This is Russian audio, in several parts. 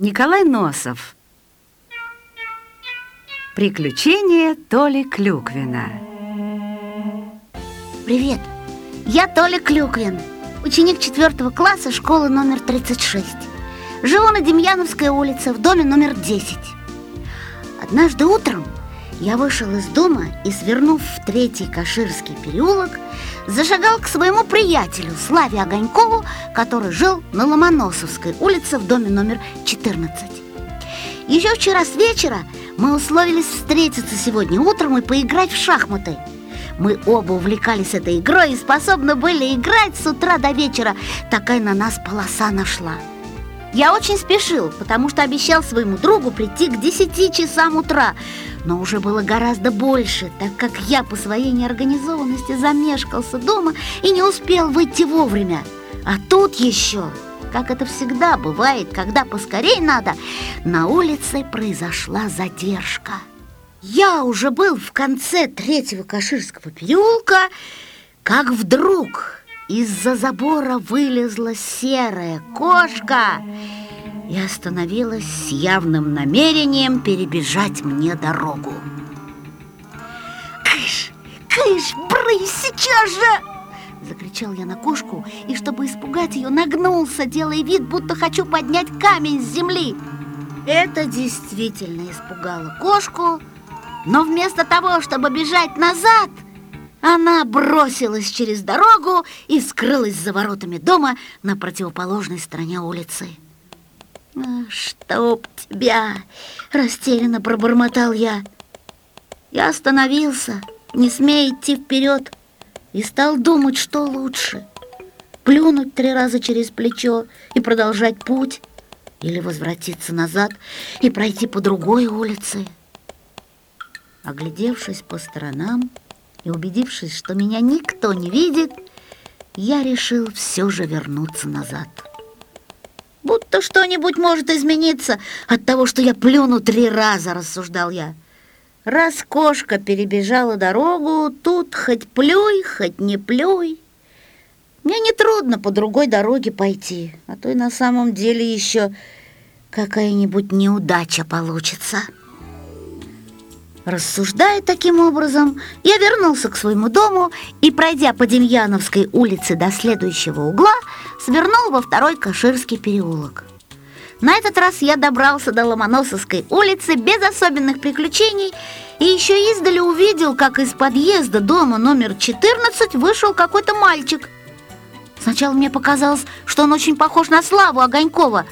Николай Носов. Приключения Толи Клюквина. Привет, я Толя Клюквин, ученик 4 класса школы номер 36 Живу на Демьяновской улице в доме номер 10 Однажды утром я вышел из дома и, свернув в третий Каширский переулок, зашагал к своему приятелю Славе Огонькову, который жил на Ломоносовской улице в доме номер 14. Еще вчера с вечера мы условились встретиться сегодня утром и поиграть в шахматы. Мы оба увлекались этой игрой и способны были играть с утра до вечера. Такая на нас полоса нашла. Я очень спешил, потому что обещал своему другу прийти к 10 часам утра Но уже было гораздо больше, так как я по своей неорганизованности замешкался дома и не успел выйти вовремя. А тут еще, как это всегда бывает, когда поскорей надо, на улице произошла задержка. Я уже был в конце третьего Каширского переулка, как вдруг из-за забора вылезла серая кошка и остановилась с явным намерением перебежать мне дорогу. «Кыш! Кыш! Брысь сейчас же!» Закричал я на кошку и, чтобы испугать ее, нагнулся, делая вид, будто хочу поднять камень с земли. Это действительно испугало кошку, но вместо того, чтобы бежать назад – она бросилась через дорогу и скрылась за воротами дома на противоположной стороне улицы. «А, «Чтоб тебя!» — растерянно пробормотал я. Я остановился, не смея идти вперед, и стал думать, что лучше. Плюнуть три раза через плечо и продолжать путь, или возвратиться назад и пройти по другой улице. Оглядевшись по сторонам, и убедившись, что меня никто не видит, я решил все же вернуться назад. Будто что-нибудь может измениться от того, что я плюну три раза, рассуждал я. Раз кошка перебежала дорогу, тут хоть плюй, хоть не плюй. Мне нетрудно по другой дороге пойти, а то и на самом деле еще какая-нибудь неудача получится. Рассуждая таким образом, я вернулся к своему дому и, пройдя по Демьяновской улице до следующего угла, свернул во второй Каширский переулок. На этот раз я добрался до Ломоносовской улицы без особенных приключений и еще издали увидел, как из подъезда дома номер 14 вышел какой-то мальчик. Сначала мне показалось, что он очень похож на Славу Огонькова,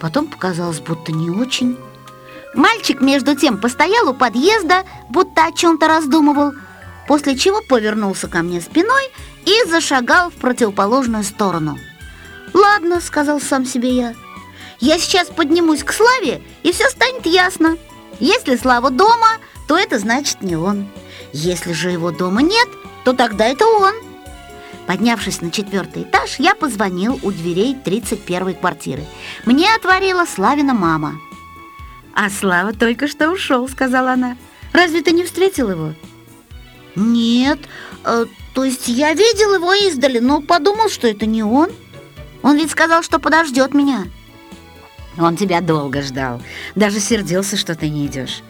потом показалось, будто не очень. Мальчик, между тем, постоял у подъезда, будто о чем-то раздумывал, после чего повернулся ко мне спиной и зашагал в противоположную сторону. «Ладно», — сказал сам себе я, — «я сейчас поднимусь к Славе, и все станет ясно. Если Слава дома, то это значит не он. Если же его дома нет, то тогда это он». Поднявшись на четвертый этаж, я позвонил у дверей 31 квартиры. Мне отворила Славина мама. «А Слава только что ушел», — сказала она. «Разве ты не встретил его?» «Нет, э, то есть я видел его издали, но подумал, что это не он. Он ведь сказал, что подождет меня». Он тебя долго ждал, даже сердился, что ты не идешь.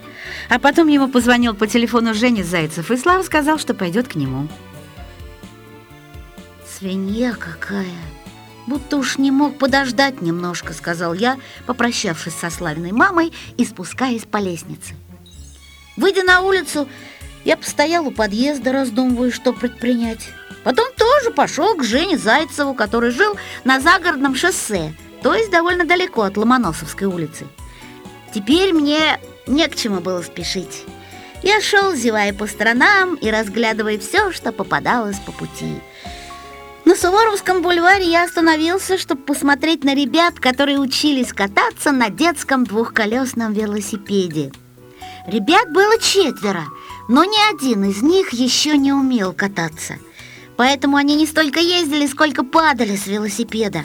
А потом ему позвонил по телефону Женя Зайцев, и Слава сказал, что пойдет к нему. «Свинья какая!» «Будто уж не мог подождать немножко», — сказал я, попрощавшись со Славиной мамой и спускаясь по лестнице. Выйдя на улицу, я постоял у подъезда, раздумывая, что предпринять. Потом тоже пошел к Жене Зайцеву, который жил на загородном шоссе, то есть довольно далеко от Ломоносовской улицы. Теперь мне не к чему было спешить. Я шел, зевая по сторонам и разглядывая все, что попадалось по пути — на Суворовском бульваре я остановился, чтобы посмотреть на ребят, которые учились кататься на детском двухколесном велосипеде. Ребят было четверо, но ни один из них еще не умел кататься. Поэтому они не столько ездили, сколько падали с велосипеда.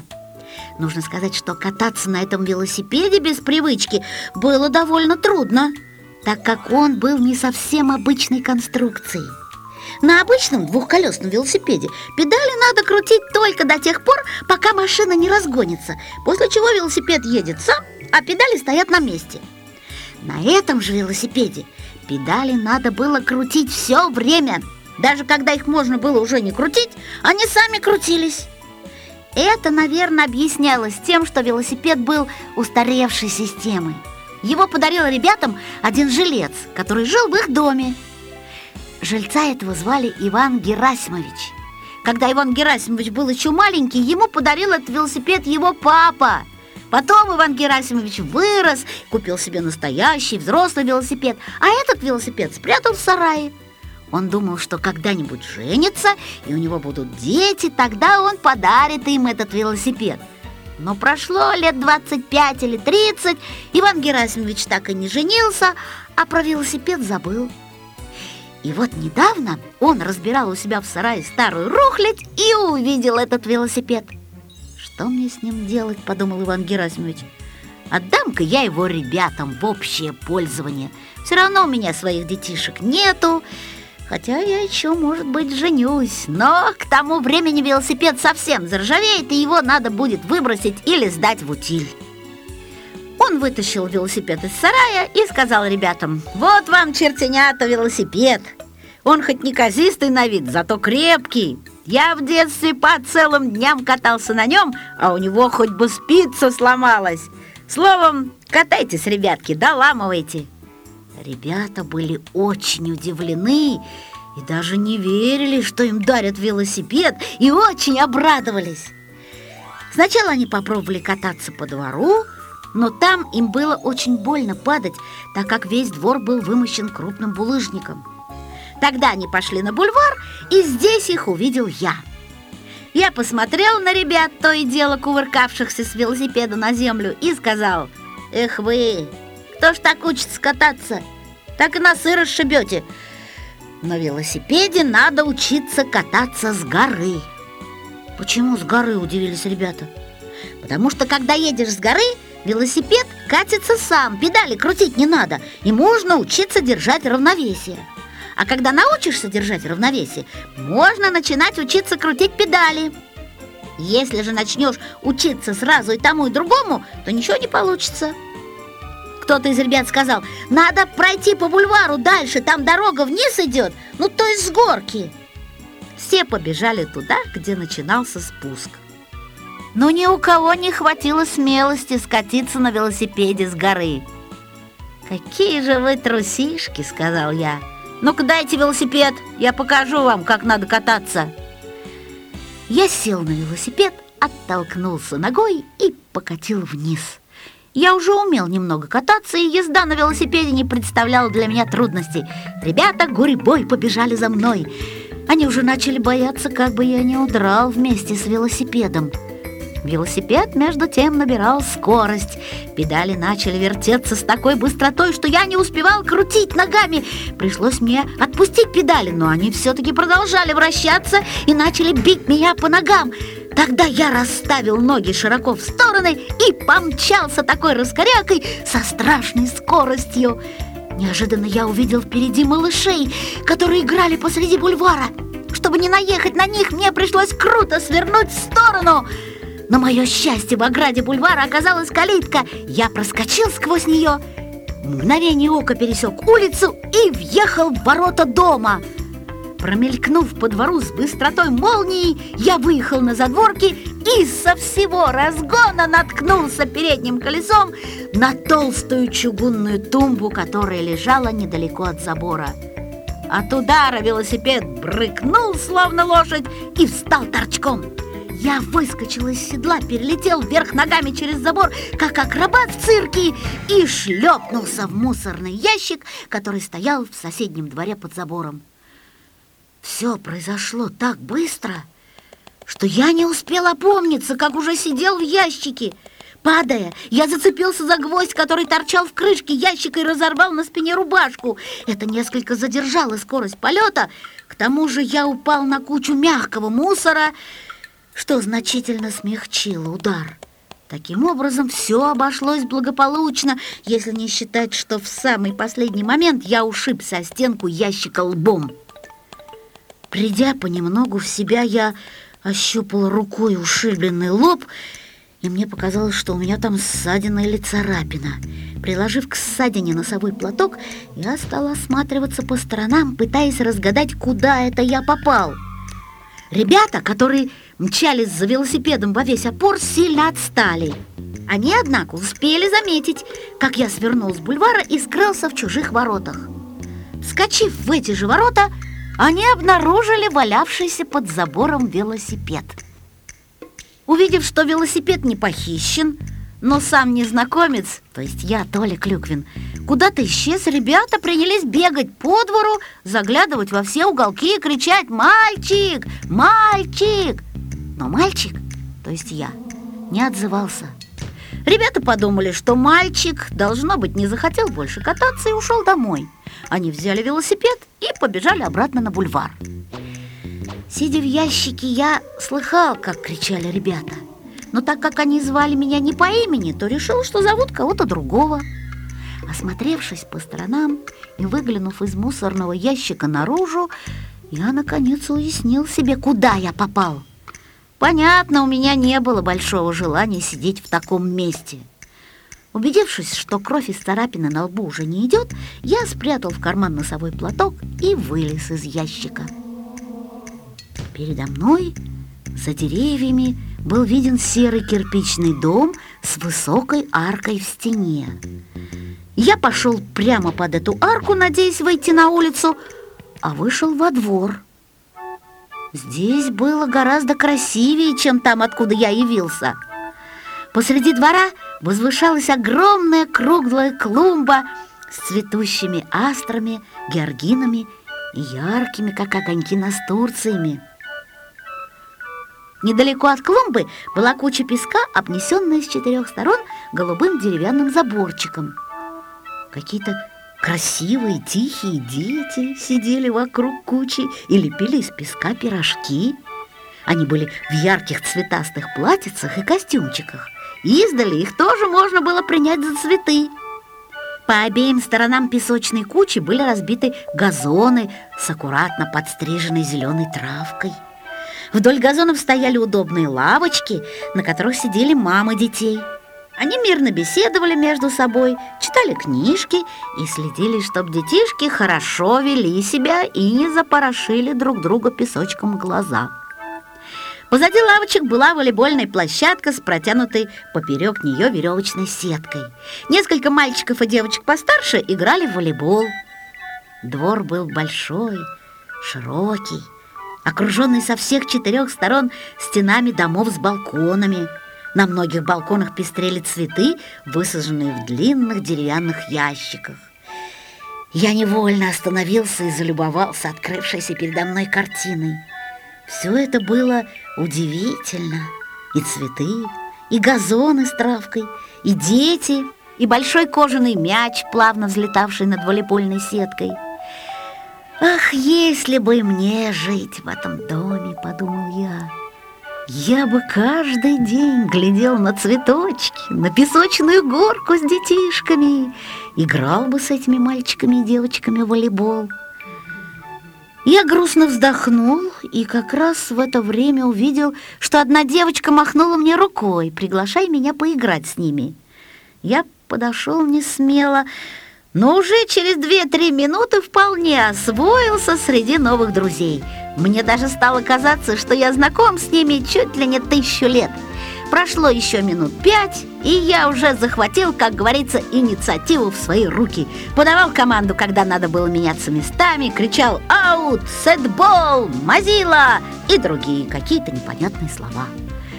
Нужно сказать, что кататься на этом велосипеде без привычки было довольно трудно, так как он был не совсем обычной конструкцией. На обычном двухколесном велосипеде педали надо крутить только до тех пор, пока машина не разгонится, после чего велосипед едет сам, а педали стоят на месте. На этом же велосипеде педали надо было крутить все время. Даже когда их можно было уже не крутить, они сами крутились. Это, наверное, объяснялось тем, что велосипед был устаревшей системой. Его подарил ребятам один жилец, который жил в их доме. Жильца этого звали Иван Герасимович. Когда Иван Герасимович был еще маленький, ему подарил этот велосипед его папа. Потом Иван Герасимович вырос, купил себе настоящий взрослый велосипед, а этот велосипед спрятал в сарае. Он думал, что когда-нибудь женится, и у него будут дети, тогда он подарит им этот велосипед. Но прошло лет 25 или 30, Иван Герасимович так и не женился, а про велосипед забыл. И вот недавно он разбирал у себя в сарае старую рухлядь и увидел этот велосипед. «Что мне с ним делать?» – подумал Иван Герасимович. «Отдам-ка я его ребятам в общее пользование. Все равно у меня своих детишек нету, хотя я еще, может быть, женюсь. Но к тому времени велосипед совсем заржавеет, и его надо будет выбросить или сдать в утиль». Он вытащил велосипед из сарая и сказал ребятам, «Вот вам, чертенята, велосипед. Он хоть не казистый на вид, зато крепкий. Я в детстве по целым дням катался на нем, а у него хоть бы спица сломалась. Словом, катайтесь, ребятки, доламывайте». Ребята были очень удивлены и даже не верили, что им дарят велосипед, и очень обрадовались. Сначала они попробовали кататься по двору, но там им было очень больно падать, так как весь двор был вымощен крупным булыжником. Тогда они пошли на бульвар, и здесь их увидел я. Я посмотрел на ребят, то и дело кувыркавшихся с велосипеда на землю, и сказал, «Эх вы, кто ж так учится кататься? Так и носы расшибете. На велосипеде надо учиться кататься с горы». «Почему с горы?» – удивились ребята. «Потому что, когда едешь с горы, Велосипед катится сам, педали крутить не надо, и можно учиться держать равновесие. А когда научишься держать равновесие, можно начинать учиться крутить педали. Если же начнешь учиться сразу и тому, и другому, то ничего не получится. Кто-то из ребят сказал, надо пройти по бульвару дальше, там дорога вниз идет, ну то есть с горки. Все побежали туда, где начинался спуск но ни у кого не хватило смелости скатиться на велосипеде с горы. «Какие же вы трусишки!» — сказал я. «Ну-ка дайте велосипед, я покажу вам, как надо кататься!» Я сел на велосипед, оттолкнулся ногой и покатил вниз. Я уже умел немного кататься, и езда на велосипеде не представляла для меня трудностей. Ребята гурьбой побежали за мной. Они уже начали бояться, как бы я не удрал вместе с велосипедом. Велосипед, между тем, набирал скорость. Педали начали вертеться с такой быстротой, что я не успевал крутить ногами. Пришлось мне отпустить педали, но они все-таки продолжали вращаться и начали бить меня по ногам. Тогда я расставил ноги широко в стороны и помчался такой раскорякой со страшной скоростью. Неожиданно я увидел впереди малышей, которые играли посреди бульвара. Чтобы не наехать на них, мне пришлось круто свернуть в сторону. На мое счастье, в ограде бульвара оказалась калитка. Я проскочил сквозь нее, мгновение ока пересек улицу и въехал в ворота дома. Промелькнув по двору с быстротой молнии, я выехал на задворки и со всего разгона наткнулся передним колесом на толстую чугунную тумбу, которая лежала недалеко от забора. От удара велосипед брыкнул, словно лошадь, и встал торчком. Я выскочил из седла, перелетел вверх ногами через забор, как акробат в цирке, и шлепнулся в мусорный ящик, который стоял в соседнем дворе под забором. Все произошло так быстро, что я не успел опомниться, как уже сидел в ящике. Падая, я зацепился за гвоздь, который торчал в крышке ящика и разорвал на спине рубашку. Это несколько задержало скорость полета. К тому же я упал на кучу мягкого мусора, что значительно смягчило удар. Таким образом, все обошлось благополучно, если не считать, что в самый последний момент я ушибся о стенку ящика лбом. Придя понемногу в себя, я ощупала рукой ушибленный лоб, и мне показалось, что у меня там ссадина или царапина. Приложив к ссадине носовой платок, я стала осматриваться по сторонам, пытаясь разгадать, куда это я попал. Ребята, которые мчались за велосипедом во весь опор, сильно отстали. Они, однако, успели заметить, как я свернул с бульвара и скрылся в чужих воротах. Вскочив в эти же ворота, они обнаружили валявшийся под забором велосипед. Увидев, что велосипед не похищен, но сам незнакомец, то есть я, Толя Клюквин, куда-то исчез, ребята принялись бегать по двору, заглядывать во все уголки и кричать «Мальчик! Мальчик!» Но мальчик, то есть я, не отзывался. Ребята подумали, что мальчик, должно быть, не захотел больше кататься и ушел домой. Они взяли велосипед и побежали обратно на бульвар. Сидя в ящике, я слыхал, как кричали ребята. Но так как они звали меня не по имени, то решил, что зовут кого-то другого. Осмотревшись по сторонам и выглянув из мусорного ящика наружу, я наконец уяснил себе, куда я попал. Понятно, у меня не было большого желания сидеть в таком месте – Убедившись, что кровь из царапины на лбу уже не идет, я спрятал в карман носовой платок и вылез из ящика. Передо мной, за деревьями, был виден серый кирпичный дом с высокой аркой в стене. Я пошел прямо под эту арку, надеясь выйти на улицу, а вышел во двор. Здесь было гораздо красивее, чем там, откуда я явился. Посреди двора возвышалась огромная круглая клумба с цветущими астрами, георгинами и яркими, как огоньки, настурциями. Недалеко от клумбы была куча песка, обнесенная с четырех сторон голубым деревянным заборчиком. Какие-то красивые, тихие дети сидели вокруг кучи и лепили из песка пирожки. Они были в ярких цветастых платьицах и костюмчиках. Издали их тоже можно было принять за цветы. По обеим сторонам песочной кучи были разбиты газоны с аккуратно подстриженной зеленой травкой. Вдоль газонов стояли удобные лавочки, на которых сидели мамы детей. Они мирно беседовали между собой, читали книжки и следили, чтобы детишки хорошо вели себя и не запорошили друг друга песочком глаза. Позади лавочек была волейбольная площадка с протянутой поперек нее веревочной сеткой. Несколько мальчиков и девочек постарше играли в волейбол. Двор был большой, широкий, окруженный со всех четырех сторон стенами домов с балконами. На многих балконах пестрели цветы, высаженные в длинных деревянных ящиках. Я невольно остановился и залюбовался открывшейся передо мной картиной. Все это было удивительно. И цветы, и газоны с травкой, и дети, и большой кожаный мяч, плавно взлетавший над волейбольной сеткой. «Ах, если бы мне жить в этом доме!» — подумал я. Я бы каждый день глядел на цветочки, на песочную горку с детишками, играл бы с этими мальчиками и девочками в волейбол. Я грустно вздохнул и как раз в это время увидел, что одна девочка махнула мне рукой, приглашая меня поиграть с ними. Я подошел не смело, но уже через две-три минуты вполне освоился среди новых друзей. Мне даже стало казаться, что я знаком с ними чуть ли не тысячу лет – Прошло еще минут пять, и я уже захватил, как говорится, инициативу в свои руки. Подавал команду, когда надо было меняться местами, кричал «Аут! Сетбол! Мазила!» и другие какие-то непонятные слова.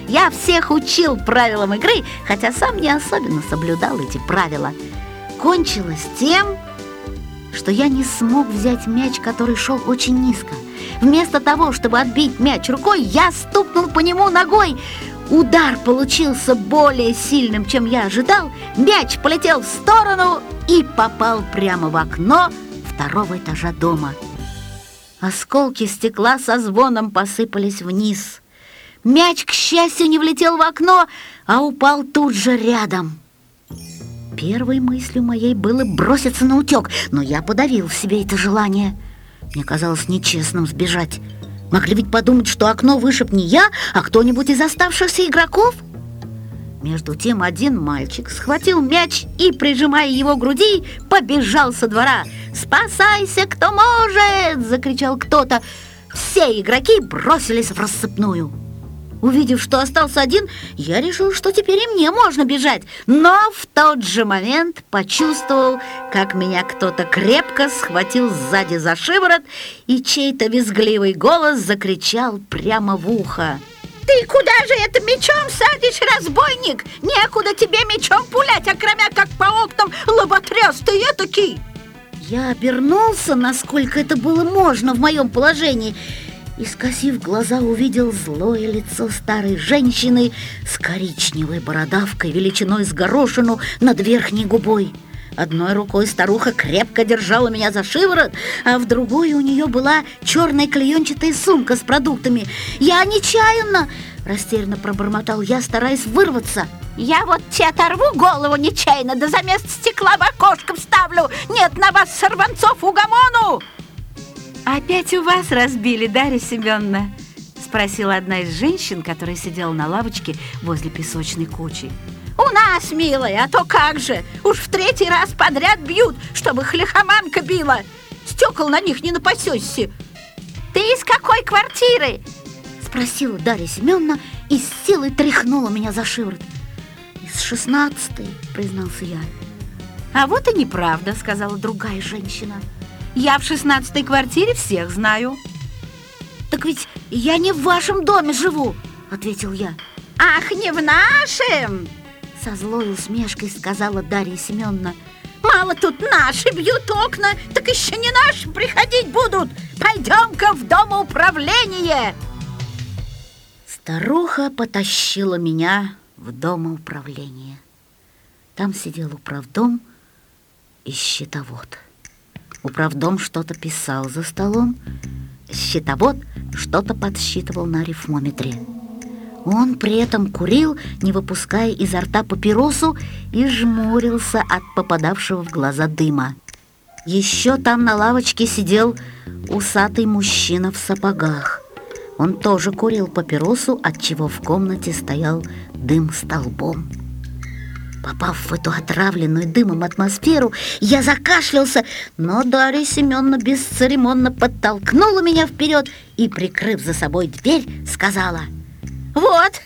Я всех учил правилам игры, хотя сам не особенно соблюдал эти правила. Кончилось тем, что я не смог взять мяч, который шел очень низко. Вместо того, чтобы отбить мяч рукой, я стукнул по нему ногой. Удар получился более сильным, чем я ожидал. Мяч полетел в сторону и попал прямо в окно второго этажа дома. Осколки стекла со звоном посыпались вниз. Мяч, к счастью, не влетел в окно, а упал тут же рядом. Первой мыслью моей было броситься на утек, но я подавил в себе это желание. Мне казалось нечестным сбежать. Могли ведь подумать, что окно вышиб не я, а кто-нибудь из оставшихся игроков. Между тем один мальчик схватил мяч и, прижимая его к груди, побежал со двора. «Спасайся, кто может!» – закричал кто-то. Все игроки бросились в рассыпную. Увидев, что остался один, я решил, что теперь и мне можно бежать. Но в тот же момент почувствовал, как меня кто-то крепко схватил сзади за шиворот, и чей-то визгливый голос закричал прямо в ухо. «Ты куда же это мечом садишь, разбойник? Некуда тебе мечом пулять, а кроме как по окнам лоботряс ты этакий!» Я обернулся, насколько это было можно в моем положении, и, скосив глаза, увидел злое лицо старой женщины с коричневой бородавкой величиной с горошину над верхней губой. Одной рукой старуха крепко держала меня за шиворот, а в другой у нее была черная клеенчатая сумка с продуктами. Я нечаянно, растерянно пробормотал я, стараясь вырваться. Я вот тебе оторву голову нечаянно, да за место стекла в окошко вставлю. Нет на вас, сорванцов, угомону! «Опять у вас разбили, Дарья Семеновна?» Спросила одна из женщин, которая сидела на лавочке возле песочной кучи. «У нас, милая, а то как же! Уж в третий раз подряд бьют, чтобы хлехоманка била! Стекол на них не напасешься!» «Ты из какой квартиры?» Спросила Дарья Семеновна и с силой тряхнула меня за шиворот. «Из шестнадцатой», признался я. «А вот и неправда», сказала другая женщина. Я в шестнадцатой квартире всех знаю. Так ведь я не в вашем доме живу, ответил я. Ах, не в нашем! Со злой усмешкой сказала Дарья Семеновна. Мало тут наши бьют окна, так еще не наши приходить будут. Пойдем-ка в домоуправление. Старуха потащила меня в домоуправление. Там сидел управдом и счетовод. Управдом что-то писал за столом, счетовод что-то подсчитывал на арифмометре. Он при этом курил, не выпуская изо рта папиросу, и жмурился от попадавшего в глаза дыма. Еще там на лавочке сидел усатый мужчина в сапогах. Он тоже курил папиросу, отчего в комнате стоял дым столбом. Попав в эту отравленную дымом атмосферу, я закашлялся, но Дарья Семеновна бесцеремонно подтолкнула меня вперед и, прикрыв за собой дверь, сказала «Вот,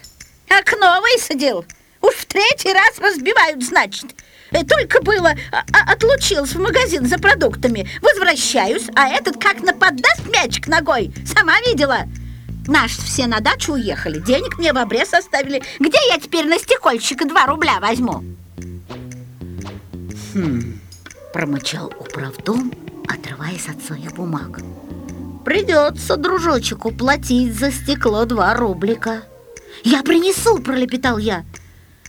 окно высадил, уж в третий раз разбивают, значит. Э, только было, а, а, отлучился в магазин за продуктами, возвращаюсь, а этот как нападаст мячик ногой, сама видела». Наши все на дачу уехали, денег мне в обрез оставили. Где я теперь на стекольщика два рубля возьму? Хм, промычал управдом, отрываясь от своих бумаг. Придется, дружочек, уплатить за стекло два рублика. Я принесу, пролепетал я.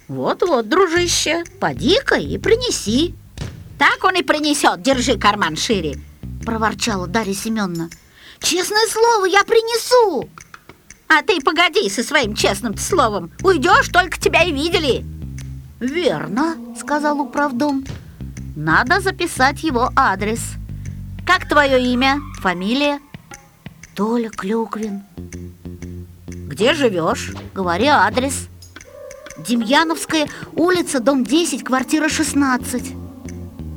Вот-вот, дружище, поди-ка и принеси. Так он и принесет, держи карман шире, проворчала Дарья Семеновна. Честное слово, я принесу. А ты погоди со своим честным словом. Уйдешь, только тебя и видели. Верно, сказал управдом. Надо записать его адрес. Как твое имя, фамилия? Толя Клюквин. Где живешь? Говори адрес. Демьяновская улица, дом 10, квартира 16.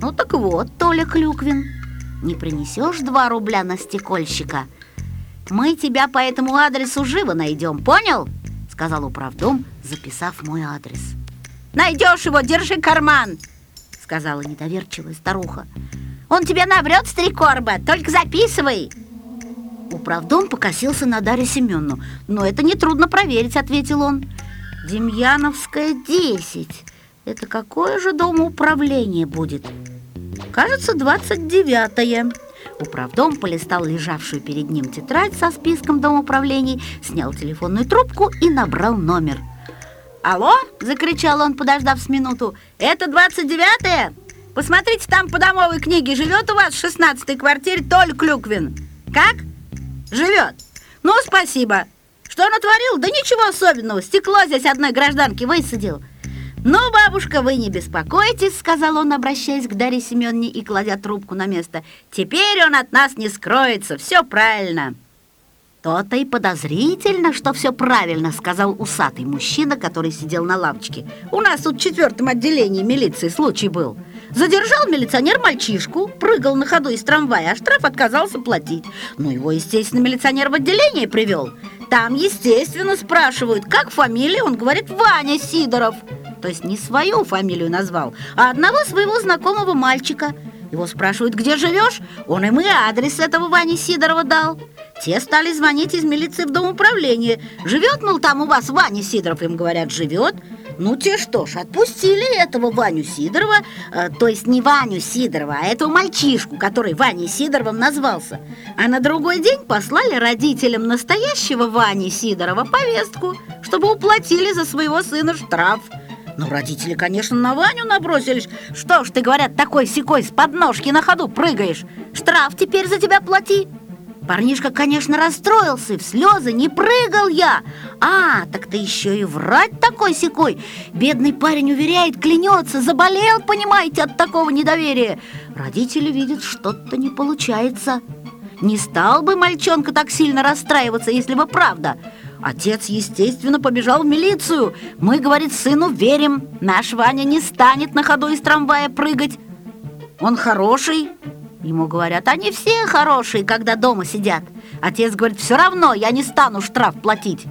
Ну так вот, Толя Клюквин. Не принесешь два рубля на стекольщика – мы тебя по этому адресу живо найдем, понял? Сказал управдом, записав мой адрес. Найдешь его, держи карман, сказала недоверчивая старуха. Он тебе наврет с три корба, только записывай. Управдом покосился на Дарью Семеновну. Но это нетрудно проверить, ответил он. Демьяновская, 10. Это какое же домоуправление будет? Кажется, 29-е. Управдом полистал лежавшую перед ним тетрадь со списком домоуправлений, снял телефонную трубку и набрал номер. «Алло!» – закричал он, подождав с минуту. «Это 29-е? Посмотрите, там по домовой книге живет у вас в 16-й квартире Толь Клюквин. Как? Живет? Ну, спасибо. Что натворил? Да ничего особенного. Стекло здесь одной гражданки высадил». «Ну, бабушка, вы не беспокойтесь», — сказал он, обращаясь к Дарье Семеновне и кладя трубку на место. «Теперь он от нас не скроется, все правильно». То-то и подозрительно, что все правильно, сказал усатый мужчина, который сидел на лавочке. У нас тут в четвертом отделении милиции случай был. Задержал милиционер мальчишку, прыгал на ходу из трамвая, а штраф отказался платить. Ну, его, естественно, милиционер в отделение привел. Там, естественно, спрашивают, как фамилия, он говорит, Ваня Сидоров. То есть не свою фамилию назвал, а одного своего знакомого мальчика. Его спрашивают, где живешь? Он им и адрес этого Вани Сидорова дал. Те стали звонить из милиции в дом управления. Живет, мол, там у вас Ваня Сидоров, им говорят, живет. Ну, те что ж, отпустили этого Ваню Сидорова, э, то есть не Ваню Сидорова, а этого мальчишку, который Ваней Сидоровым назвался. А на другой день послали родителям настоящего Вани Сидорова повестку, чтобы уплатили за своего сына штраф. Но родители, конечно, на Ваню набросились. Что ж ты, говорят, такой секой с подножки на ходу прыгаешь? Штраф теперь за тебя плати. Парнишка, конечно, расстроился в слезы не прыгал я. А, так ты еще и врать такой секой. Бедный парень уверяет, клянется, заболел, понимаете, от такого недоверия. Родители видят, что-то не получается. Не стал бы мальчонка так сильно расстраиваться, если бы правда. Отец, естественно, побежал в милицию. Мы, говорит, сыну верим. Наш Ваня не станет на ходу из трамвая прыгать. Он хороший, Ему говорят, они все хорошие, когда дома сидят. Отец говорит, все равно я не стану штраф платить.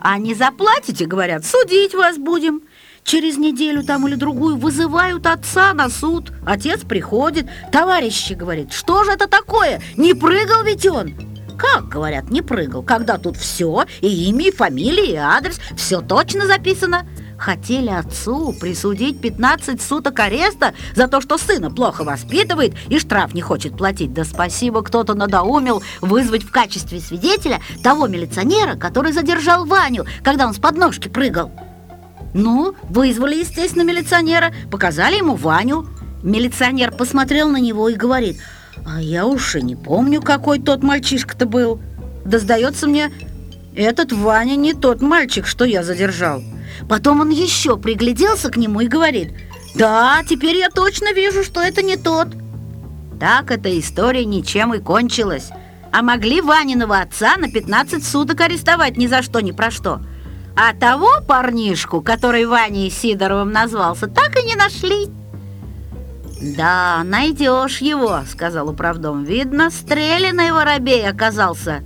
А не заплатите, говорят, судить вас будем. Через неделю там или другую вызывают отца на суд. Отец приходит, товарищи, говорит, что же это такое? Не прыгал ведь он? Как, говорят, не прыгал, когда тут все, и имя, и фамилия, и адрес, все точно записано хотели отцу присудить 15 суток ареста за то, что сына плохо воспитывает и штраф не хочет платить. Да спасибо, кто-то надоумил вызвать в качестве свидетеля того милиционера, который задержал Ваню, когда он с подножки прыгал. Ну, вызвали, естественно, милиционера, показали ему Ваню. Милиционер посмотрел на него и говорит, а я уж и не помню, какой тот мальчишка-то был. Да сдается мне, этот Ваня не тот мальчик, что я задержал. Потом он еще пригляделся к нему и говорит, «Да, теперь я точно вижу, что это не тот». Так эта история ничем и кончилась. А могли Ваниного отца на 15 суток арестовать ни за что, ни про что. А того парнишку, который Ваней Сидоровым назвался, так и не нашли. «Да, найдешь его», — сказал управдом. «Видно, стрелянный воробей оказался».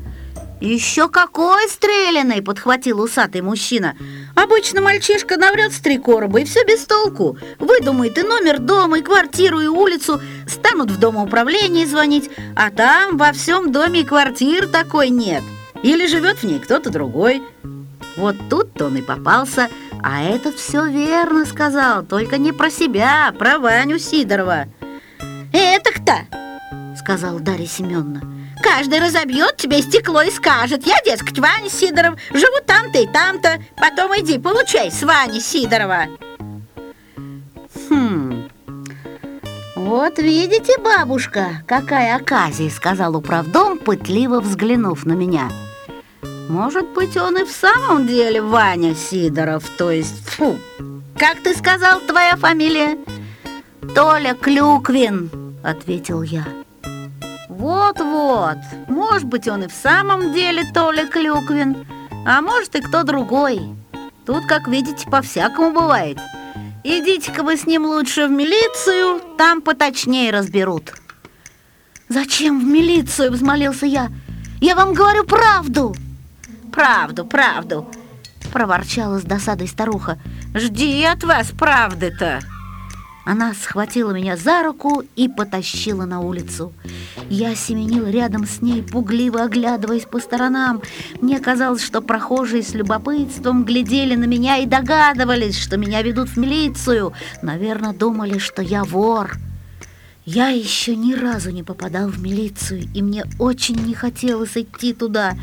«Еще какой стрелянный!» — подхватил усатый мужчина. «Обычно мальчишка наврет с три короба, и все без толку. Выдумает и номер дома, и квартиру, и улицу, станут в домоуправление звонить, а там во всем доме и квартир такой нет. Или живет в ней кто-то другой». Вот тут-то он и попался, а этот все верно сказал, только не про себя, а про Ваню Сидорова. «Это-кто?» — сказал Дарья Семеновна. Каждый разобьет тебе стекло и скажет Я, дескать, Ваня Сидоров, живу там-то и там-то. Потом иди, получай с Вани Сидорова Хм, вот видите, бабушка, какая оказия Сказал управдом, пытливо взглянув на меня. Может быть, он и в самом деле Ваня Сидоров То есть, фу, как ты сказал, твоя фамилия? Толя Клюквин, ответил я вот-вот, может быть, он и в самом деле Толя Клюквин, а может и кто другой. Тут, как видите, по-всякому бывает. Идите-ка вы с ним лучше в милицию, там поточнее разберут. Зачем в милицию, взмолился я. Я вам говорю правду. Правду, правду, проворчала с досадой старуха. Жди от вас правды-то. Она схватила меня за руку и потащила на улицу. Я семенил рядом с ней, пугливо оглядываясь по сторонам. Мне казалось, что прохожие с любопытством глядели на меня и догадывались, что меня ведут в милицию. Наверное, думали, что я вор. Я еще ни разу не попадал в милицию, и мне очень не хотелось идти туда.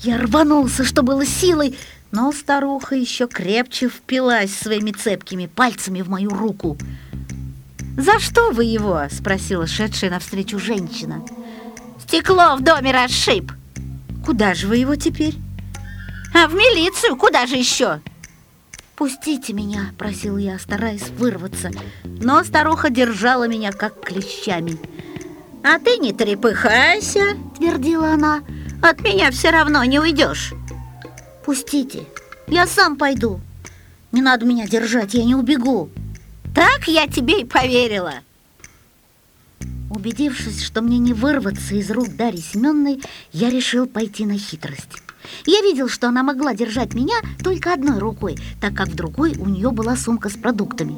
Я рванулся, что было силой, но старуха еще крепче впилась своими цепкими пальцами в мою руку. «За что вы его?» – спросила шедшая навстречу женщина. «Стекло в доме расшиб!» «Куда же вы его теперь?» «А в милицию? Куда же еще?» «Пустите меня!» – просил я, стараясь вырваться. Но старуха держала меня как клещами. «А ты не трепыхайся!» – твердила она. От меня все равно не уйдешь. Пустите, я сам пойду. Не надо меня держать, я не убегу. Так я тебе и поверила. Убедившись, что мне не вырваться из рук Дарьи Семенной, я решил пойти на хитрость. Я видел, что она могла держать меня только одной рукой, так как в другой у нее была сумка с продуктами.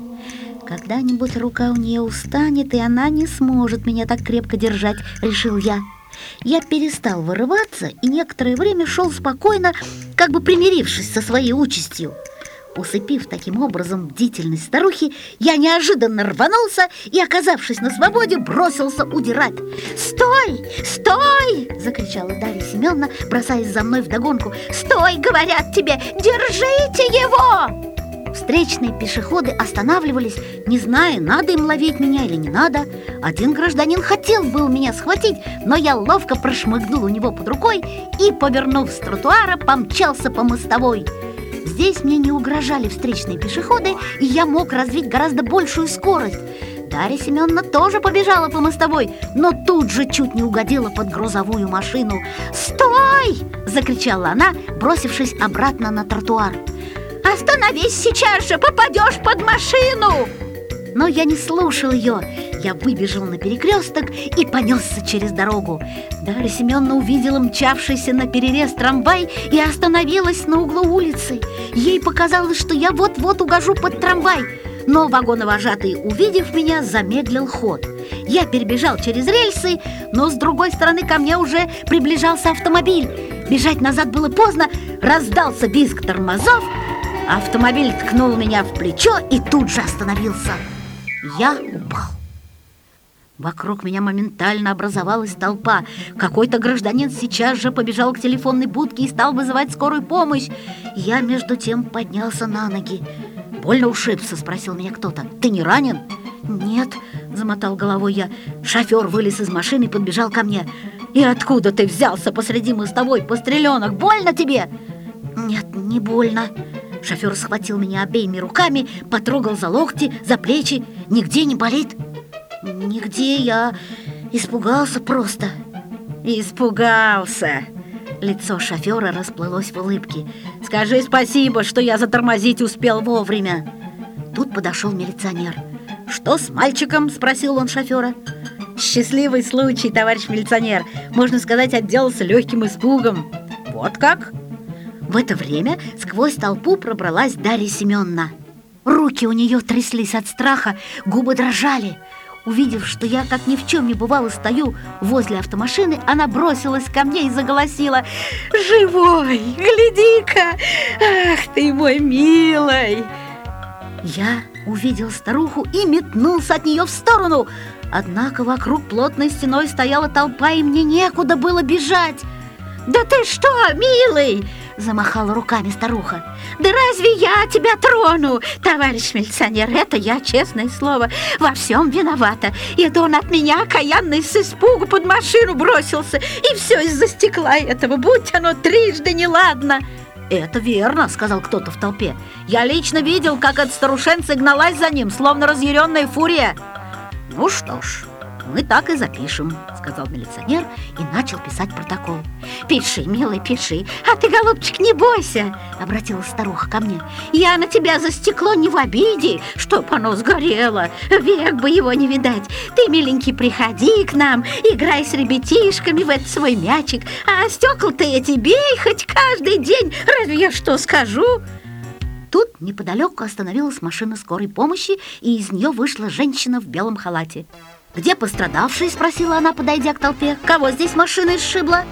Когда-нибудь рука у нее устанет, и она не сможет меня так крепко держать, решил я. Я перестал вырываться и некоторое время шел спокойно, как бы примирившись со своей участью. Усыпив таким образом бдительность старухи, я неожиданно рванулся и, оказавшись на свободе, бросился удирать. «Стой! Стой!» – закричала Дарья Семеновна, бросаясь за мной вдогонку. «Стой, говорят тебе! Держите его!» Встречные пешеходы останавливались, не зная, надо им ловить меня или не надо. Один гражданин хотел был меня схватить, но я ловко прошмыгнул у него под рукой и, повернув с тротуара, помчался по мостовой. Здесь мне не угрожали встречные пешеходы, и я мог развить гораздо большую скорость. Дарья Семеновна тоже побежала по мостовой, но тут же чуть не угодила под грузовую машину. «Стой!» – закричала она, бросившись обратно на тротуар. Остановись сейчас же, попадешь под машину!» Но я не слушал ее. Я выбежал на перекресток и понесся через дорогу. Дарья Семеновна увидела мчавшийся на перерез трамвай и остановилась на углу улицы. Ей показалось, что я вот-вот угожу под трамвай. Но вагоновожатый, увидев меня, замедлил ход. Я перебежал через рельсы, но с другой стороны ко мне уже приближался автомобиль. Бежать назад было поздно, раздался визг тормозов, Автомобиль ткнул меня в плечо и тут же остановился. Я упал. Вокруг меня моментально образовалась толпа. Какой-то гражданин сейчас же побежал к телефонной будке и стал вызывать скорую помощь. Я между тем поднялся на ноги. «Больно ушибся?» – спросил меня кто-то. «Ты не ранен?» «Нет», – замотал головой я. Шофер вылез из машины и подбежал ко мне. «И откуда ты взялся посреди мостовой, постреленок? Больно тебе?» «Нет, не больно», Шофер схватил меня обеими руками, потрогал за локти, за плечи. Нигде не болит? Нигде я испугался просто. Испугался. Лицо шофера расплылось в улыбке. Скажи спасибо, что я затормозить успел вовремя. Тут подошел милиционер. Что с мальчиком? Спросил он шофера. Счастливый случай, товарищ милиционер. Можно сказать, отделался легким испугом. Вот как? В это время сквозь толпу пробралась Дарья Семеновна. Руки у нее тряслись от страха, губы дрожали. Увидев, что я, как ни в чем не бывало, стою возле автомашины, она бросилась ко мне и заголосила «Живой! Гляди-ка! Ах ты мой милый!» Я увидел старуху и метнулся от нее в сторону. Однако вокруг плотной стеной стояла толпа, и мне некуда было бежать. «Да ты что, милый!» Замахала руками старуха. Да разве я тебя трону, товарищ милиционер? Это я, честное слово, во всем виновата. Это он от меня, каянный, с испугу под машину бросился. И все из-за стекла этого, будь оно трижды неладно. «Это верно», — сказал кто-то в толпе. «Я лично видел, как эта старушенца гналась за ним, словно разъяренная фурия». «Ну что ж, мы так и запишем», — сказал милиционер и начал писать протокол. «Пиши, милый, пиши, а ты, голубчик, не бойся», — обратилась старуха ко мне. «Я на тебя за стекло не в обиде, чтоб оно сгорело, век бы его не видать. Ты, миленький, приходи к нам, играй с ребятишками в этот свой мячик, а стекла-то эти бей хоть каждый день, разве я что скажу?» Тут неподалеку остановилась машина скорой помощи, и из нее вышла женщина в белом халате. «Где пострадавший?» – спросила она, подойдя к толпе. «Кого здесь машина сшибла?»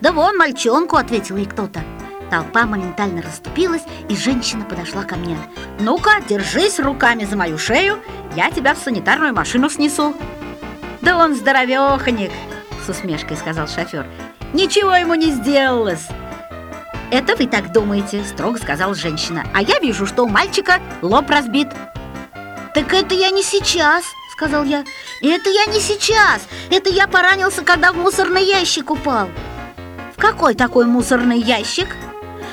«Да вон мальчонку», – ответил ей кто-то. Толпа моментально расступилась, и женщина подошла ко мне. «Ну-ка, держись руками за мою шею, я тебя в санитарную машину снесу». «Да он здоровеханик», – с усмешкой сказал шофер. «Ничего ему не сделалось». «Это вы так думаете», – строго сказала женщина. «А я вижу, что у мальчика лоб разбит». «Так это я не сейчас», сказал я. «Это я не сейчас! Это я поранился, когда в мусорный ящик упал!» «В какой такой мусорный ящик?»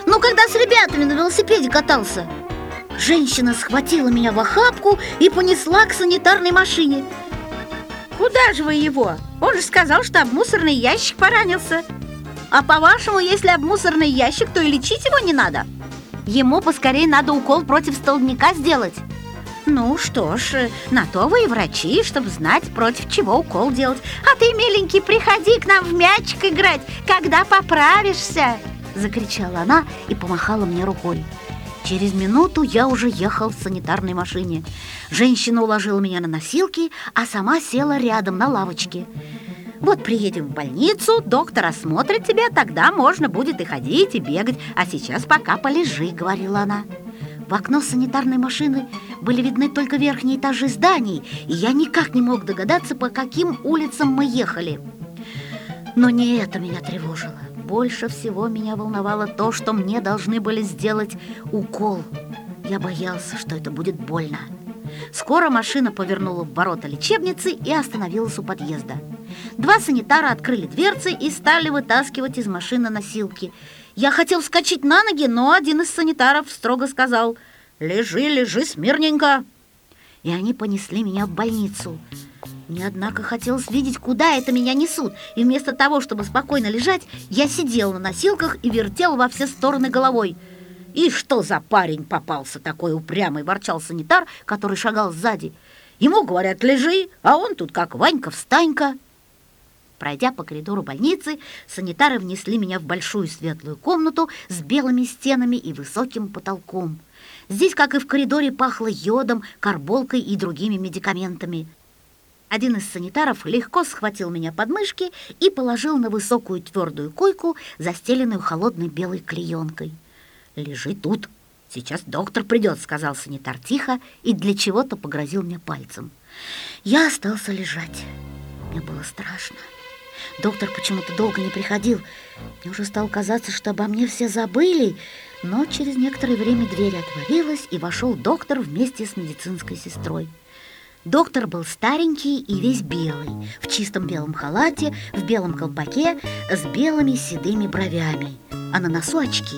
«Ну, когда с ребятами на велосипеде катался!» Женщина схватила меня в охапку и понесла к санитарной машине. «Куда же вы его? Он же сказал, что в мусорный ящик поранился!» А по-вашему, если об мусорный ящик, то и лечить его не надо? Ему поскорее надо укол против столбняка сделать. Ну что ж, на то вы и врачи, чтобы знать, против чего укол делать. А ты, миленький, приходи к нам в мячик играть, когда поправишься!» Закричала она и помахала мне рукой. Через минуту я уже ехал в санитарной машине. Женщина уложила меня на носилки, а сама села рядом на лавочке. Вот приедем в больницу, доктор осмотрит тебя, тогда можно будет и ходить, и бегать. А сейчас пока полежи, говорила она. В окно санитарной машины были видны только верхние этажи зданий, и я никак не мог догадаться, по каким улицам мы ехали. Но не это меня тревожило. Больше всего меня волновало то, что мне должны были сделать укол. Я боялся, что это будет больно. Скоро машина повернула в ворота лечебницы и остановилась у подъезда. Два санитара открыли дверцы и стали вытаскивать из машины носилки. Я хотел вскочить на ноги, но один из санитаров строго сказал «Лежи, лежи смирненько!» И они понесли меня в больницу. Мне, однако, хотелось видеть, куда это меня несут, и вместо того, чтобы спокойно лежать, я сидел на носилках и вертел во все стороны головой – «И что за парень попался такой упрямый?» – ворчал санитар, который шагал сзади. «Ему говорят, лежи, а он тут как Ванька-встанька». Пройдя по коридору больницы, санитары внесли меня в большую светлую комнату с белыми стенами и высоким потолком. Здесь, как и в коридоре, пахло йодом, карболкой и другими медикаментами. Один из санитаров легко схватил меня под мышки и положил на высокую твердую койку, застеленную холодной белой клеенкой. «Лежи тут. Сейчас доктор придет», — сказал санитар тихо и для чего-то погрозил мне пальцем. Я остался лежать. Мне было страшно. Доктор почему-то долго не приходил. Мне уже стало казаться, что обо мне все забыли, но через некоторое время дверь отворилась, и вошел доктор вместе с медицинской сестрой. Доктор был старенький и весь белый, в чистом белом халате, в белом колпаке, с белыми седыми бровями, а на носу очки.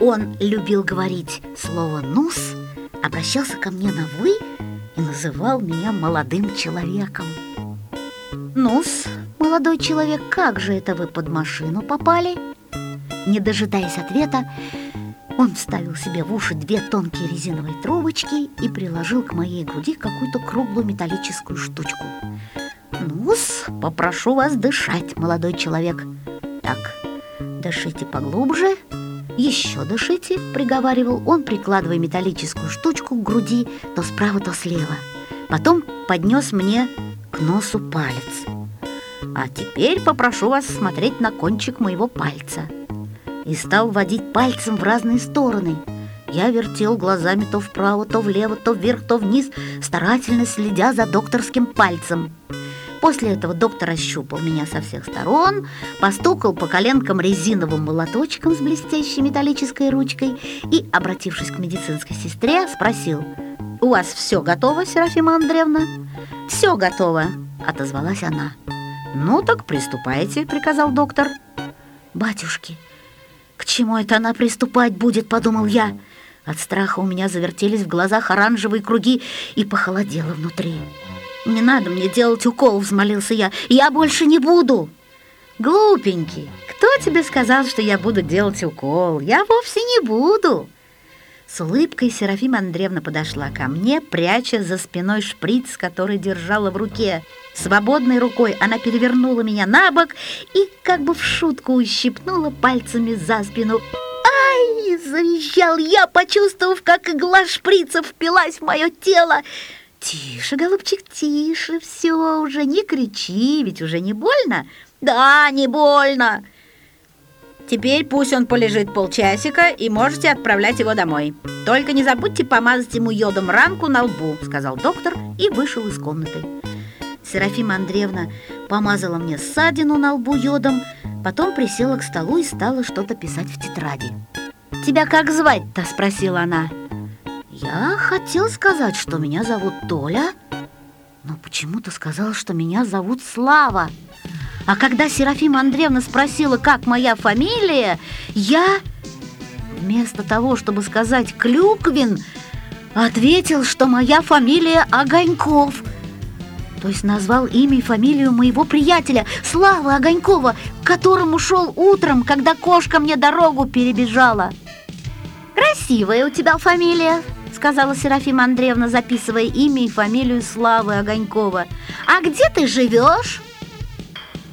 Он любил говорить слово «нус», обращался ко мне на «вы» и называл меня молодым человеком. «Нус, молодой человек, как же это вы под машину попали?» Не дожидаясь ответа, он вставил себе в уши две тонкие резиновые трубочки и приложил к моей груди какую-то круглую металлическую штучку. «Ну-с, попрошу вас дышать, молодой человек. Так, дышите поглубже «Еще дышите», — приговаривал он, прикладывая металлическую штучку к груди то справа, то слева. Потом поднес мне к носу палец. «А теперь попрошу вас смотреть на кончик моего пальца». И стал водить пальцем в разные стороны. Я вертел глазами то вправо, то влево, то вверх, то вниз, старательно следя за докторским пальцем. После этого доктор ощупал меня со всех сторон, постукал по коленкам резиновым молоточком с блестящей металлической ручкой и, обратившись к медицинской сестре, спросил «У вас все готово, Серафима Андреевна?» «Все готово», — отозвалась она. «Ну так приступайте», — приказал доктор. «Батюшки, к чему это она приступать будет?» — подумал я. От страха у меня завертелись в глазах оранжевые круги и похолодело внутри. «Не надо мне делать укол», — взмолился я. «Я больше не буду». «Глупенький, кто тебе сказал, что я буду делать укол? Я вовсе не буду». С улыбкой Серафима Андреевна подошла ко мне, пряча за спиной шприц, который держала в руке. Свободной рукой она перевернула меня на бок и как бы в шутку ущипнула пальцами за спину. «Ай!» – завизжал я, почувствовав, как игла шприца впилась в мое тело. «Тише, голубчик, тише, все уже, не кричи, ведь уже не больно?» «Да, не больно!» «Теперь пусть он полежит полчасика, и можете отправлять его домой. Только не забудьте помазать ему йодом ранку на лбу», — сказал доктор и вышел из комнаты. Серафима Андреевна помазала мне ссадину на лбу йодом, потом присела к столу и стала что-то писать в тетради. «Тебя как звать-то?» — спросила она. Я хотел сказать, что меня зовут Толя, но почему-то сказал, что меня зовут Слава. А когда Серафима Андреевна спросила, как моя фамилия, я, вместо того, чтобы сказать «Клюквин», ответил, что моя фамилия Огоньков. То есть назвал имя и фамилию моего приятеля Славы Огонькова. которым ушел утром, когда кошка мне дорогу перебежала. Красивая у тебя фамилия, сказала Серафима Андреевна, записывая имя и фамилию Славы Огонькова. А где ты живешь?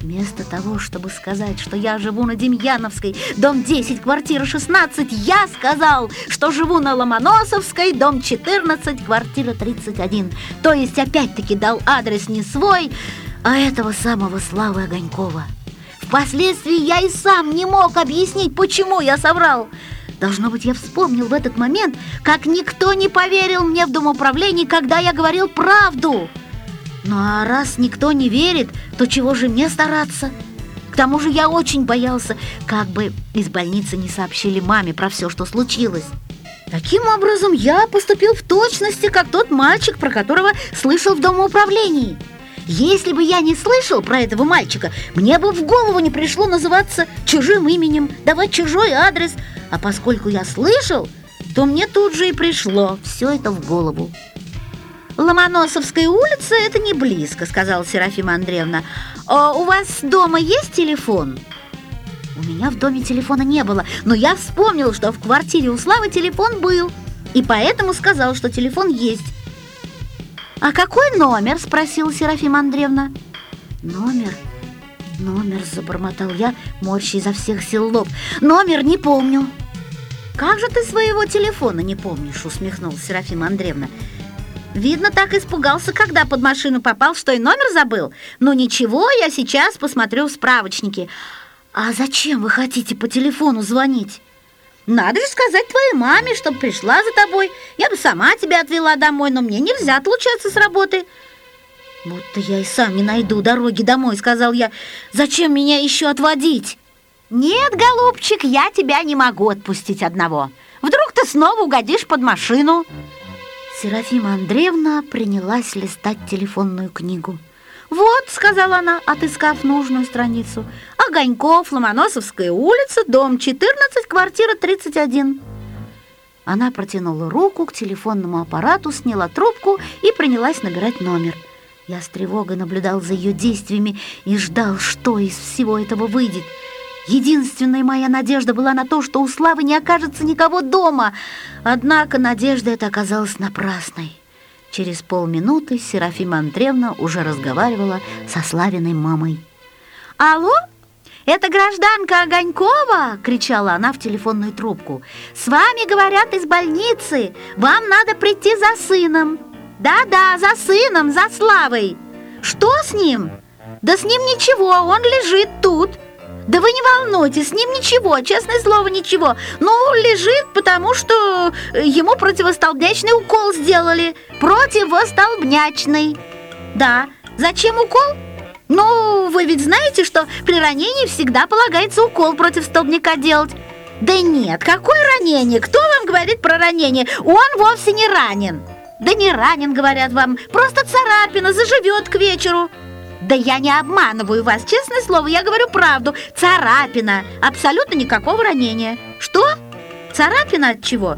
Вместо того, чтобы сказать, что я живу на Демьяновской, дом 10, квартира 16, я сказал, что живу на Ломоносовской, дом 14, квартира 31. То есть опять-таки дал адрес не свой, а этого самого Славы Огонькова. Впоследствии я и сам не мог объяснить, почему я соврал. Должно быть, я вспомнил в этот момент, как никто не поверил мне в домоуправлении, когда я говорил правду. Ну а раз никто не верит, то чего же мне стараться? К тому же я очень боялся, как бы из больницы не сообщили маме про все, что случилось. Таким образом, я поступил в точности, как тот мальчик, про которого слышал в домоуправлении. Если бы я не слышал про этого мальчика, мне бы в голову не пришло называться чужим именем, давать чужой адрес. А поскольку я слышал, то мне тут же и пришло все это в голову. «Ломоносовская улица – это не близко», – сказала Серафима Андреевна. «А у вас дома есть телефон?» У меня в доме телефона не было, но я вспомнил, что в квартире у Славы телефон был, и поэтому сказал, что телефон есть. «А какой номер?» – спросила Серафима Андреевна. «Номер? Номер?» – забормотал я, морщи изо всех сил лоб. «Номер не помню». «Как же ты своего телефона не помнишь?» – усмехнулась Серафима Андреевна. Видно, так испугался, когда под машину попал, что и номер забыл. Ну ничего, я сейчас посмотрю в справочнике. А зачем вы хотите по телефону звонить? Надо же сказать твоей маме, чтобы пришла за тобой. Я бы сама тебя отвела домой, но мне нельзя отлучаться с работы. Будто я и сам не найду дороги домой, сказал я. Зачем меня еще отводить? Нет, голубчик, я тебя не могу отпустить одного. Вдруг ты снова угодишь под машину. Серафима Андреевна принялась листать телефонную книгу. «Вот», — сказала она, отыскав нужную страницу, «Огоньков, Ломоносовская улица, дом 14, квартира 31». Она протянула руку к телефонному аппарату, сняла трубку и принялась набирать номер. Я с тревогой наблюдал за ее действиями и ждал, что из всего этого выйдет — Единственная моя надежда была на то, что у Славы не окажется никого дома. Однако надежда эта оказалась напрасной. Через полминуты Серафима Андреевна уже разговаривала со Славиной мамой. «Алло, это гражданка Огонькова!» — кричала она в телефонную трубку. «С вами говорят из больницы. Вам надо прийти за сыном. Да-да, за сыном, за Славой. Что с ним? Да с ним ничего, он лежит тут». Да вы не волнуйтесь, с ним ничего, честное слово, ничего. Ну, лежит, потому что ему противостолбнячный укол сделали. Противостолбнячный. Да, зачем укол? Ну, вы ведь знаете, что при ранении всегда полагается укол против столбняка делать. Да нет, какое ранение? Кто вам говорит про ранение? Он вовсе не ранен. Да не ранен, говорят вам, просто царапина, заживет к вечеру. Да я не обманываю вас, честное слово, я говорю правду. Царапина, абсолютно никакого ранения. Что? Царапина от чего?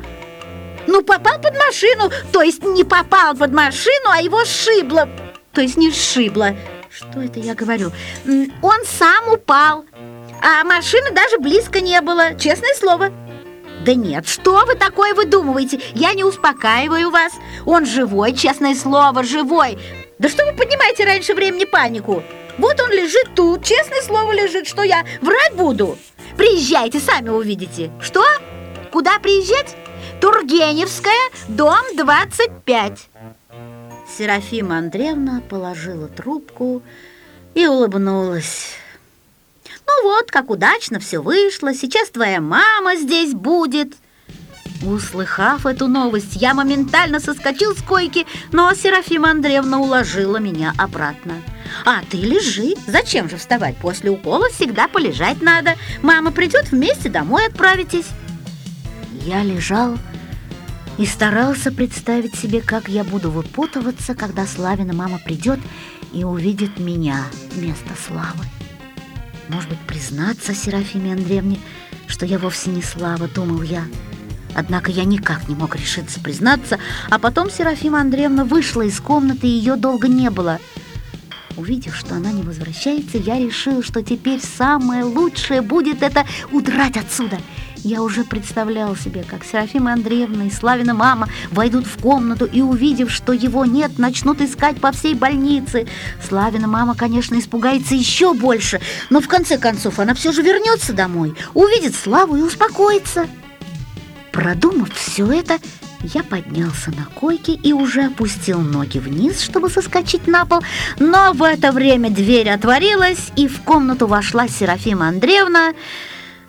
Ну, попал под машину, то есть не попал под машину, а его сшибло. То есть не сшибло. Что это я говорю? Он сам упал, а машины даже близко не было, честное слово. Да нет, что вы такое выдумываете? Я не успокаиваю вас. Он живой, честное слово, живой. Да что вы поднимаете раньше времени панику? Вот он лежит тут, честное слово лежит, что я врать буду. Приезжайте, сами увидите. Что? Куда приезжать? Тургеневская, дом 25. Серафима Андреевна положила трубку и улыбнулась. Ну вот, как удачно все вышло, сейчас твоя мама здесь будет. Услыхав эту новость, я моментально соскочил с койки, но Серафима Андреевна уложила меня обратно. «А ты лежи, зачем же вставать? После укола всегда полежать надо. Мама придет, вместе домой отправитесь». Я лежал и старался представить себе, как я буду выпутываться, когда Славина мама придет и увидит меня вместо Славы. Может быть, признаться Серафиме Андреевне, что я вовсе не Слава, думал я. Однако я никак не мог решиться признаться, а потом Серафима Андреевна вышла из комнаты, и ее долго не было. Увидев, что она не возвращается, я решил, что теперь самое лучшее будет это удрать отсюда. Я уже представлял себе, как Серафима Андреевна и Славина мама войдут в комнату и, увидев, что его нет, начнут искать по всей больнице. Славина мама, конечно, испугается еще больше, но в конце концов она все же вернется домой, увидит Славу и успокоится. Продумав все это, я поднялся на койке и уже опустил ноги вниз, чтобы соскочить на пол, но в это время дверь отворилась, и в комнату вошла Серафима Андреевна,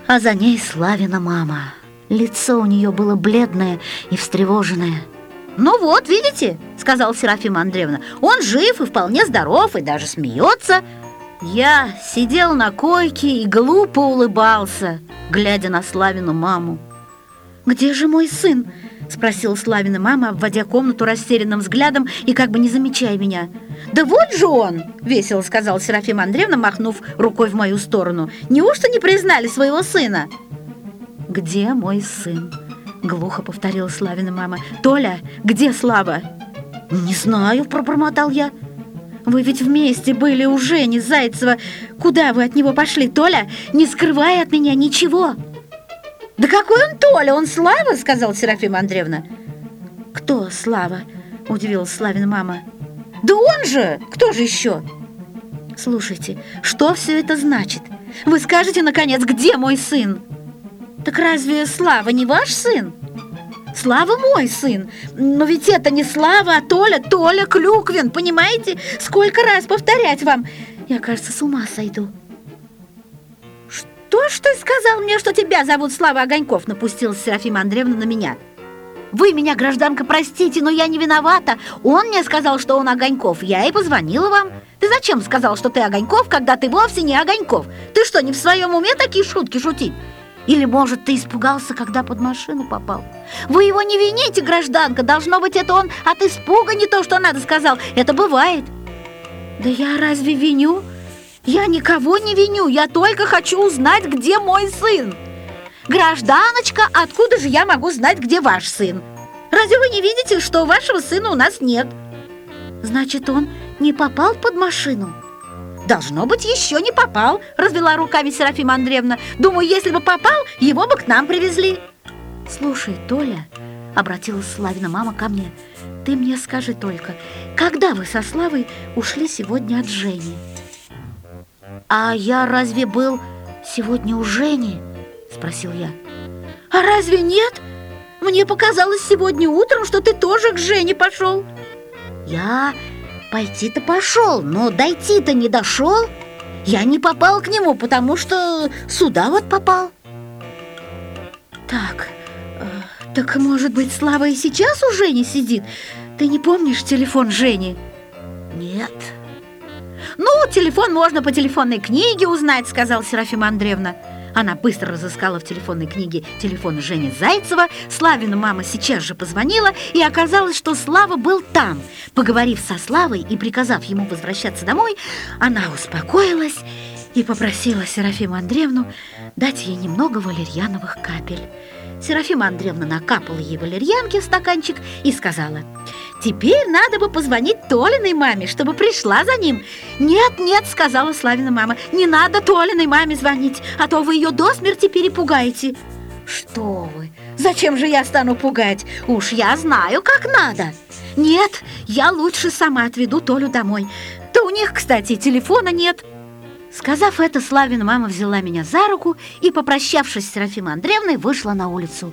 а за ней Славина мама. Лицо у нее было бледное и встревоженное. «Ну вот, видите», — сказала Серафима Андреевна, «он жив и вполне здоров, и даже смеется». Я сидел на койке и глупо улыбался, глядя на Славину маму. «Где же мой сын?» — спросила Славина мама, обводя комнату растерянным взглядом и как бы не замечая меня. «Да вот же он!» — весело сказала Серафима Андреевна, махнув рукой в мою сторону. «Неужто не признали своего сына?» «Где мой сын?» — глухо повторила Славина мама. «Толя, где Слава?» «Не знаю», — пробормотал я. «Вы ведь вместе были у Жени Зайцева. Куда вы от него пошли, Толя, не скрывая от меня ничего?» «Да какой он Толя, он Слава!» — сказал Серафима Андреевна. «Кто Слава?» — удивилась Славина мама. «Да он же! Кто же еще?» «Слушайте, что все это значит? Вы скажете, наконец, где мой сын?» «Так разве Слава не ваш сын?» Слава мой сын, но ведь это не Слава, а Толя, Толя Клюквин, понимаете? Сколько раз повторять вам? Я, кажется, с ума сойду. «То, что сказал мне, что тебя зовут Слава Огоньков», напустилась Серафима Андреевна на меня. «Вы меня, гражданка, простите, но я не виновата. Он мне сказал, что он Огоньков. Я и позвонила вам. Ты зачем сказал, что ты Огоньков, когда ты вовсе не Огоньков? Ты что, не в своем уме такие шутки шутить? Или, может, ты испугался, когда под машину попал? Вы его не вините, гражданка. Должно быть, это он от испуга не то, что надо сказал. Это бывает. Да я разве виню?» Я никого не виню, я только хочу узнать, где мой сын. Гражданочка, откуда же я могу знать, где ваш сын? Разве вы не видите, что вашего сына у нас нет? Значит, он не попал под машину? Должно быть, еще не попал, развела руками Серафима Андреевна. Думаю, если бы попал, его бы к нам привезли. Слушай, Толя, обратилась Славина мама ко мне, ты мне скажи только, когда вы со Славой ушли сегодня от Жени? «А я разве был сегодня у Жени?» – спросил я. «А разве нет? Мне показалось сегодня утром, что ты тоже к Жене пошел». «Я пойти-то пошел, но дойти-то не дошел. Я не попал к нему, потому что сюда вот попал». «Так, э, так может быть Слава и сейчас у Жени сидит? Ты не помнишь телефон Жени?» «Нет». «Ну, телефон можно по телефонной книге узнать», — сказала Серафима Андреевна. Она быстро разыскала в телефонной книге телефон Жени Зайцева. Славину мама сейчас же позвонила, и оказалось, что Слава был там. Поговорив со Славой и приказав ему возвращаться домой, она успокоилась и попросила Серафиму Андреевну дать ей немного валерьяновых капель. Серафима Андреевна накапала ей валерьянки в стаканчик и сказала – Теперь надо бы позвонить Толиной маме, чтобы пришла за ним. Нет, нет, сказала Славина мама, не надо Толиной маме звонить, а то вы ее до смерти перепугаете. Что вы, зачем же я стану пугать? Уж я знаю, как надо. Нет, я лучше сама отведу Толю домой. Да у них, кстати, телефона нет. Сказав это, Славина мама взяла меня за руку и, попрощавшись с Серафимой Андреевной, вышла на улицу.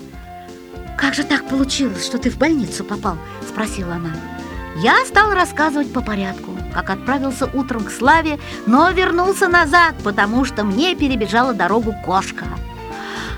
«Как же так получилось, что ты в больницу попал?» – спросила она. Я стал рассказывать по порядку, как отправился утром к Славе, но вернулся назад, потому что мне перебежала дорогу кошка.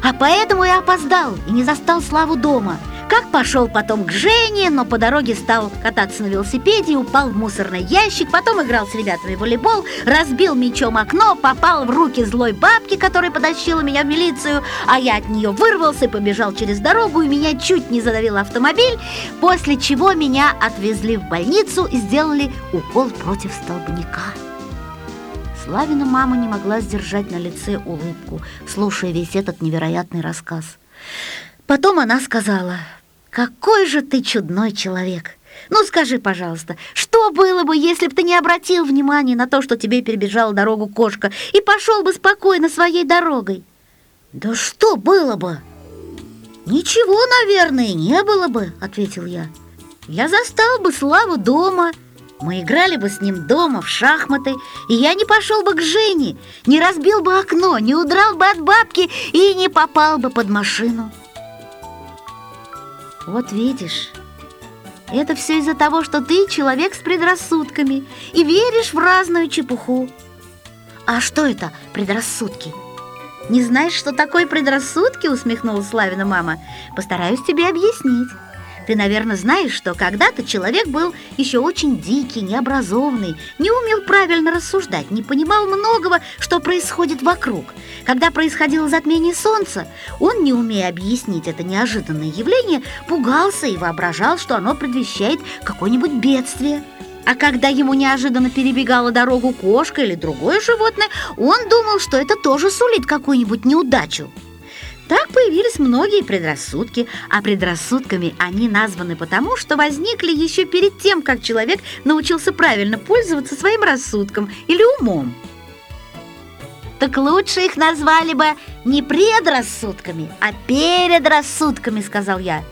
А поэтому я опоздал и не застал Славу дома – как пошел потом к Жене, но по дороге стал кататься на велосипеде, упал в мусорный ящик, потом играл с ребятами в волейбол, разбил мечом окно, попал в руки злой бабки, которая подощила меня в милицию, а я от нее вырвался и побежал через дорогу, и меня чуть не задавил автомобиль, после чего меня отвезли в больницу и сделали укол против столбняка. Славина мама не могла сдержать на лице улыбку, слушая весь этот невероятный рассказ. Потом она сказала, «Какой же ты чудной человек! Ну скажи, пожалуйста, что было бы, если бы ты не обратил внимания на то, что тебе перебежала дорогу кошка, и пошел бы спокойно своей дорогой? Да что было бы? Ничего, наверное, не было бы, ответил я. Я застал бы Славу дома, мы играли бы с ним дома в шахматы, и я не пошел бы к Жене, не разбил бы окно, не удрал бы от бабки и не попал бы под машину. Вот видишь, это все из-за того, что ты человек с предрассудками и веришь в разную чепуху. А что это предрассудки? Не знаешь, что такое предрассудки? Усмехнулась Славина мама. Постараюсь тебе объяснить. Ты, наверное, знаешь, что когда-то человек был еще очень дикий, необразованный, не умел правильно рассуждать, не понимал многого, что происходит вокруг. Когда происходило затмение солнца, он, не умея объяснить это неожиданное явление, пугался и воображал, что оно предвещает какое-нибудь бедствие. А когда ему неожиданно перебегала дорогу кошка или другое животное, он думал, что это тоже сулит какую-нибудь неудачу. Так появились многие предрассудки, а предрассудками они названы потому, что возникли еще перед тем, как человек научился правильно пользоваться своим рассудком или умом. Так лучше их назвали бы не предрассудками, а передрассудками, сказал я.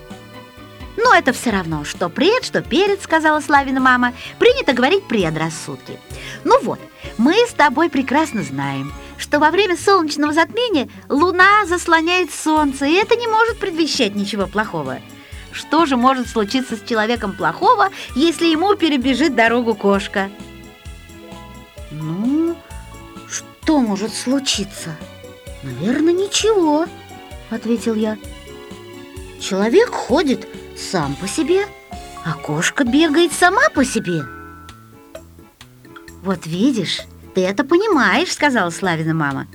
Но это все равно, что пред, что перед, сказала Славина мама. Принято говорить предрассудки. Ну вот, мы с тобой прекрасно знаем – что во время солнечного затмения Луна заслоняет Солнце, и это не может предвещать ничего плохого. Что же может случиться с человеком плохого, если ему перебежит дорогу кошка? Ну, что может случиться? Наверное, ничего, ответил я. Человек ходит сам по себе, а кошка бегает сама по себе. Вот видишь, ты это понимаешь», — сказала Славина мама.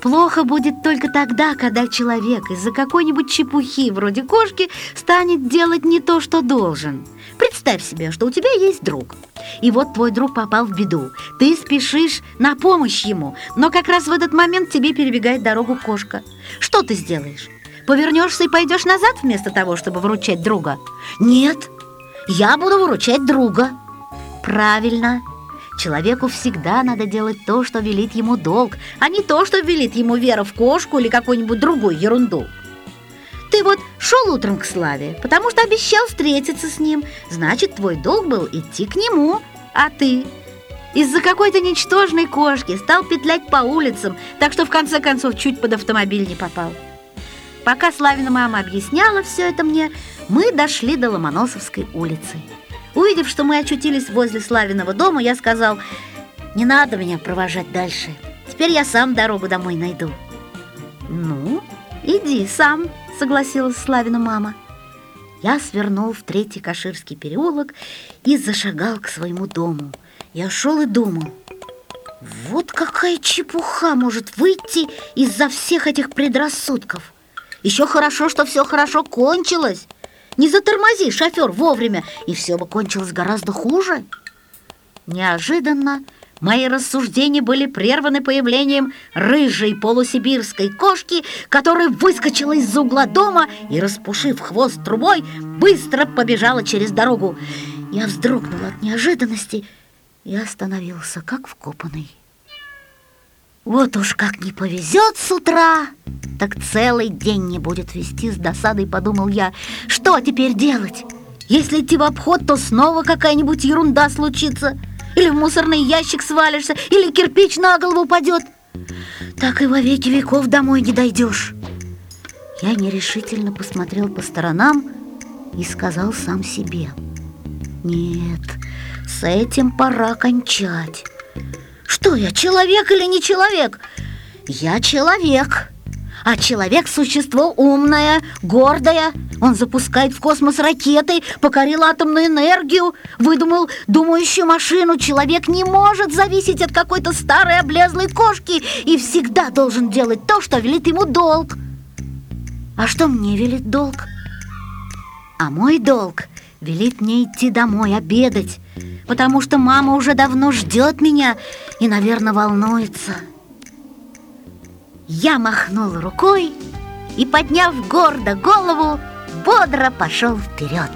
«Плохо будет только тогда, когда человек из-за какой-нибудь чепухи вроде кошки станет делать не то, что должен. Представь себе, что у тебя есть друг, и вот твой друг попал в беду. Ты спешишь на помощь ему, но как раз в этот момент тебе перебегает дорогу кошка. Что ты сделаешь? Повернешься и пойдешь назад вместо того, чтобы выручать друга? Нет, я буду выручать друга. Правильно. Человеку всегда надо делать то, что велит ему долг, а не то, что велит ему вера в кошку или какую-нибудь другую ерунду. Ты вот шел утром к Славе, потому что обещал встретиться с ним. Значит, твой долг был идти к нему. А ты из-за какой-то ничтожной кошки стал петлять по улицам, так что в конце концов чуть под автомобиль не попал. Пока Славина мама объясняла все это мне, мы дошли до Ломоносовской улицы. Увидев, что мы очутились возле Славиного дома, я сказал, не надо меня провожать дальше. Теперь я сам дорогу домой найду. Ну, иди сам, согласилась Славина мама. Я свернул в третий Каширский переулок и зашагал к своему дому. Я шел и думал, вот какая чепуха может выйти из-за всех этих предрассудков. Еще хорошо, что все хорошо кончилось. Не затормози, шофер, вовремя, и все бы кончилось гораздо хуже. Неожиданно мои рассуждения были прерваны появлением рыжей полусибирской кошки, которая выскочила из-за угла дома и, распушив хвост трубой, быстро побежала через дорогу. Я вздрогнул от неожиданности и остановился, как вкопанный. Вот уж как не повезет с утра, так целый день не будет вести с досадой, подумал я. Что теперь делать? Если идти в обход, то снова какая-нибудь ерунда случится. Или в мусорный ящик свалишься, или кирпич на голову упадет. Так и во веки веков домой не дойдешь. Я нерешительно посмотрел по сторонам и сказал сам себе. Нет, с этим пора кончать. Что я, человек или не человек? Я человек. А человек – существо умное, гордое. Он запускает в космос ракеты, покорил атомную энергию, выдумал думающую машину. Человек не может зависеть от какой-то старой облезлой кошки и всегда должен делать то, что велит ему долг. А что мне велит долг? А мой долг велит мне идти домой обедать, потому что мама уже давно ждет меня и, наверное, волнуется. Я махнул рукой и, подняв гордо голову, бодро пошел вперед.